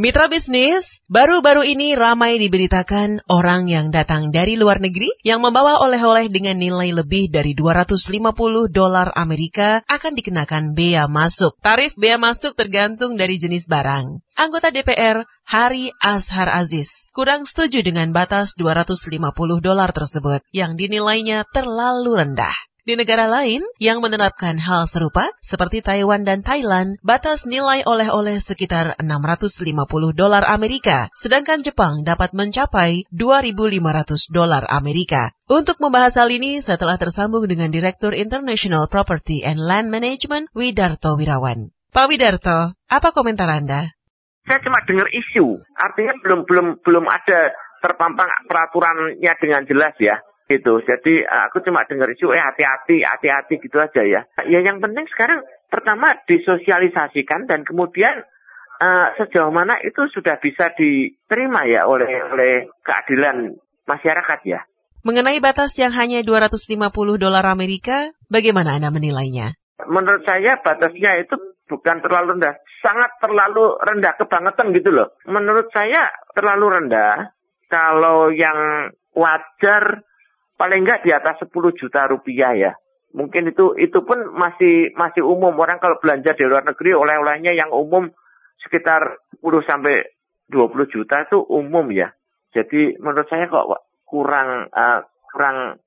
Mitra bisnis, baru-baru ini ramai diberitakan orang yang datang dari luar negeri yang membawa oleh-oleh dengan nilai lebih dari 250 dolar Amerika akan dikenakan bea masuk. Tarif bea masuk tergantung dari jenis barang. Anggota DPR Hari Azhar Aziz kurang setuju dengan batas 250 dolar tersebut yang dinilainya terlalu rendah. Di negara lain yang menerapkan hal serupa, seperti Taiwan dan Thailand, batas nilai oleh-oleh sekitar 650 dolar Amerika, sedangkan Jepang dapat mencapai 2.500 dolar Amerika. Untuk membahas hal ini, setelah tersambung dengan Direktur International Property and Land Management, Widarto Wirawan. Pak Widarto, apa komentar Anda? Saya cuma dengar isu, artinya belum belum belum ada terpampang peraturannya dengan jelas ya gitu. Jadi eh, aku cuma dengar isu eh hati-hati, hati-hati gitu aja ya. Ya yang penting sekarang pertama disosialisasikan dan kemudian uh, sejauh mana itu sudah bisa diterima ya oleh oleh keadilan masyarakat ya. Mengenai batas yang hanya 250 dolar Amerika, bagaimana Anda menilainya? Menurut saya batasnya itu bukan terlalu rendah, sangat terlalu rendah kebangetan gitu loh. Menurut saya terlalu rendah. Kalau yang wajar paling enggak di atas 10 juta rupiah ya. Mungkin itu itu pun masih masih umum orang kalau belanja di luar negeri oleh-olehnya yang umum sekitar 10 sampai 20 juta itu umum ya. Jadi menurut saya kok kurang uh, kurang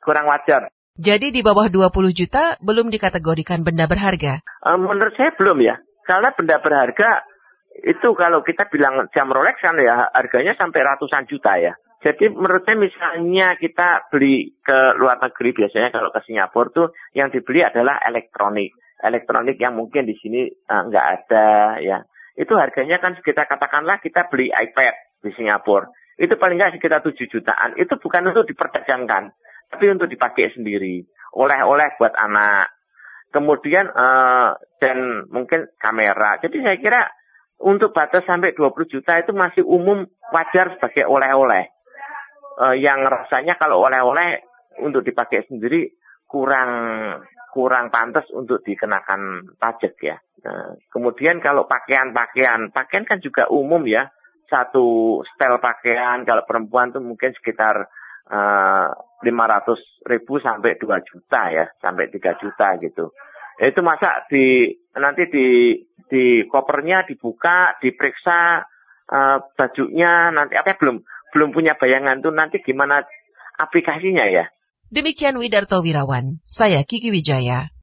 kurang wajar. Jadi di bawah 20 juta belum dikategorikan benda berharga? Uh, menurut saya belum ya. Karena benda berharga itu kalau kita bilang jam Rolex kan ya harganya sampai ratusan juta ya. Jadi menurut saya misalnya kita beli ke luar negeri biasanya kalau ke Singapura tuh yang dibeli adalah elektronik. Elektronik yang mungkin di sini uh, nggak ada ya. Itu harganya kan kita katakanlah kita beli iPad di Singapura. Itu paling nggak sekitar 7 jutaan. Itu bukan untuk diperdagangkan, tapi untuk dipakai sendiri. Oleh-oleh buat anak. Kemudian uh, dan mungkin kamera. Jadi saya kira untuk batas sampai 20 juta itu masih umum wajar sebagai oleh-oleh uh, yang rasanya kalau oleh-oleh untuk dipakai sendiri kurang kurang pantas untuk dikenakan pajak ya. Nah, kemudian kalau pakaian-pakaian, pakaian kan juga umum ya. Satu setel pakaian kalau perempuan tuh mungkin sekitar uh, eh, 500 ribu sampai 2 juta ya, sampai 3 juta gitu. Itu masa di nanti di di kopernya dibuka, diperiksa uh, bajunya nanti apa belum belum punya bayangan tuh nanti gimana aplikasinya ya. Demikian Widarto Wirawan, saya Kiki Wijaya.